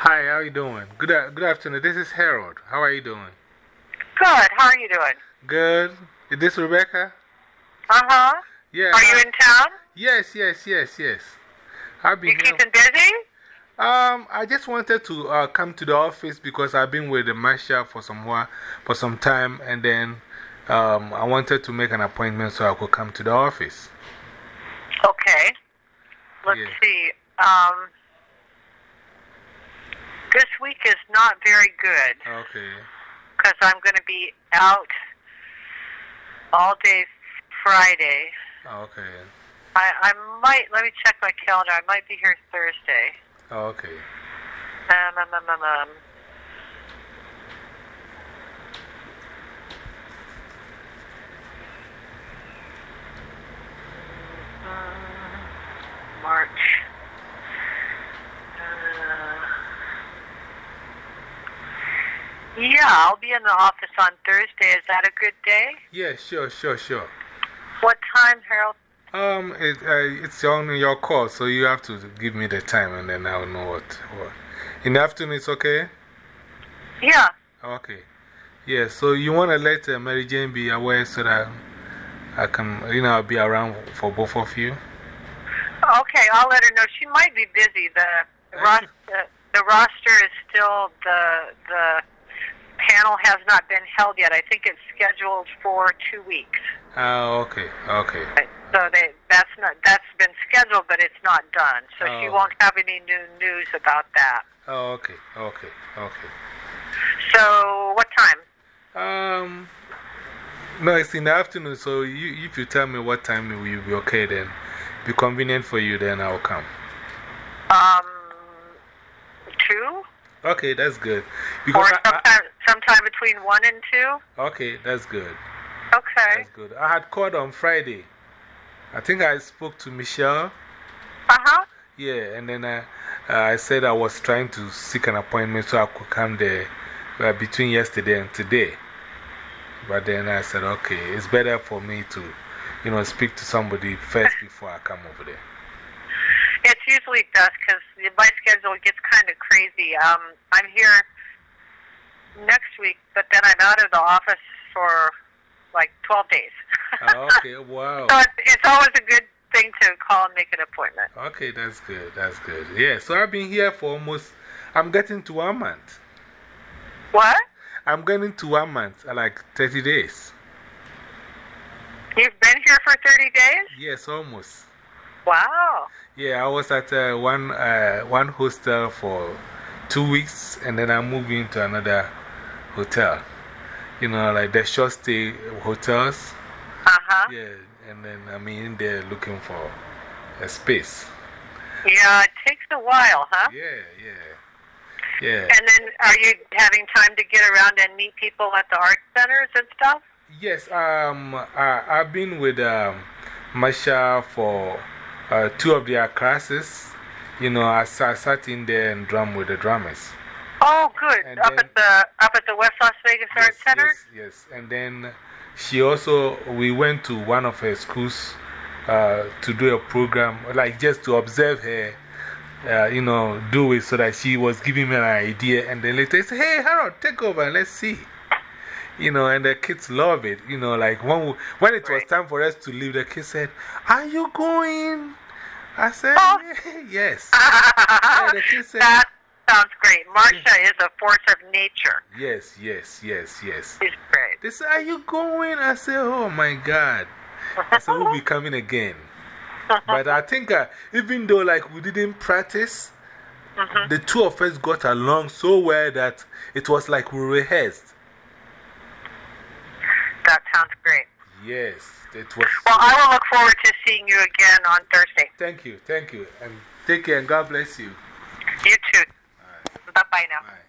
Hi, how are you doing? Good, good afternoon. This is Harold. How are you doing? Good. How are you doing? Good. Is this Rebecca? Uh huh. Yeah. Are you in town? Yes, yes, yes, yes. I've been You keeping busy? Um, I just wanted to uh, come to the office because I've been with the marshal for some while, for some time, and then um, I wanted to make an appointment so I could come to the office. Okay. Let's Yeah. see. Um, this week is not very good Okay. because I'm going to be out all day Friday. Okay. I, I might, let me check my calendar. I might be here Thursday. Okay. Um, um, um, um, um. Uh, March. Uh, yeah, I'll be in the office on Thursday. Is that a good day? Yeah, sure, sure, sure. What time, Harold? Um, it, uh, it's on your call, so you have to give me the time and then I'll know what. what. In the afternoon, it's okay? Yeah. Okay. Yeah, so you want to let uh, Mary Jane be aware so that I can, you know, I'll be around for both of you? Okay, I'll let her know. She might be busy. The Thank ros- the, the roster is still the the panel has not been held yet. I think it's scheduled for two weeks. Oh, okay, okay. So they that's not that's been scheduled, but it's not done. So she Oh. won't have any new news about that. Oh, okay, okay, okay. So what time? Um, no, it's in the afternoon, so you, if you tell me what time will be okay, then be convenient for you, then I'll come. Um, two Okay, that's good. Because or I, I, sometime between one and two. okay, that's good. Okay. That's good. I had called on Friday. I think I spoke to Michelle. Uh huh. Yeah, and then I, uh, I said I was trying to seek an appointment so I could come there uh, between yesterday and today. But then I said, okay, it's better for me to, you know, speak to somebody first before I come over there. It's usually dusk because my schedule gets kind of crazy. Um, I'm here next week, but then I'm out of the office for like 12 days. Ah, okay, wow. so it's, it's always a good thing to call and make an appointment. Okay, that's good, that's good. Yeah, so I've been here for almost, I'm getting to one month. What? I'm getting to one month, uh, like 30 days. You've been here for 30 days? Yes, almost. Wow. Yeah, I was at uh, one, uh, one hostel for two weeks and then I moved into another hotel. You know, like the short stay hotels. Uh huh. Yeah, and then I mean, they're looking for a space. Yeah, it takes a while, huh? Yeah, yeah. Yeah. And then are you having time to get around and meet people at the art centers and stuff? Yes, um, I, I've been with um, Masha for uh, two of their classes. You know, I, sa- sat in there and drummed with the drummers. Oh, good. And up then- at the up at the West Las Vegas Art Yes, Center. Yes, yes. And then she also, we went to one of her schools uh, to do a program, like just to observe her, uh, you know, do it so that she was giving me an idea. And then later, say, hey, Harold, take over and let's see. You know, and the kids love it. You know, like when, we, when it was time for us to leave, the kids said, Are you going? I said, Oh. Yes. Yeah, the kids said, sounds great. Marcia is a force of nature. Yes, yes, yes, yes. She's great. They said, Are you going? I said, Oh my God. I said, We'll be coming again. But I think uh, even though like we didn't practice, Mhm. the two of us got along so well that it was like we rehearsed. That sounds great. Yes, it was. Well, I will look forward to seeing you again on Thursday. Thank you, thank you. And take care and God bless you. You too. Bye bye now.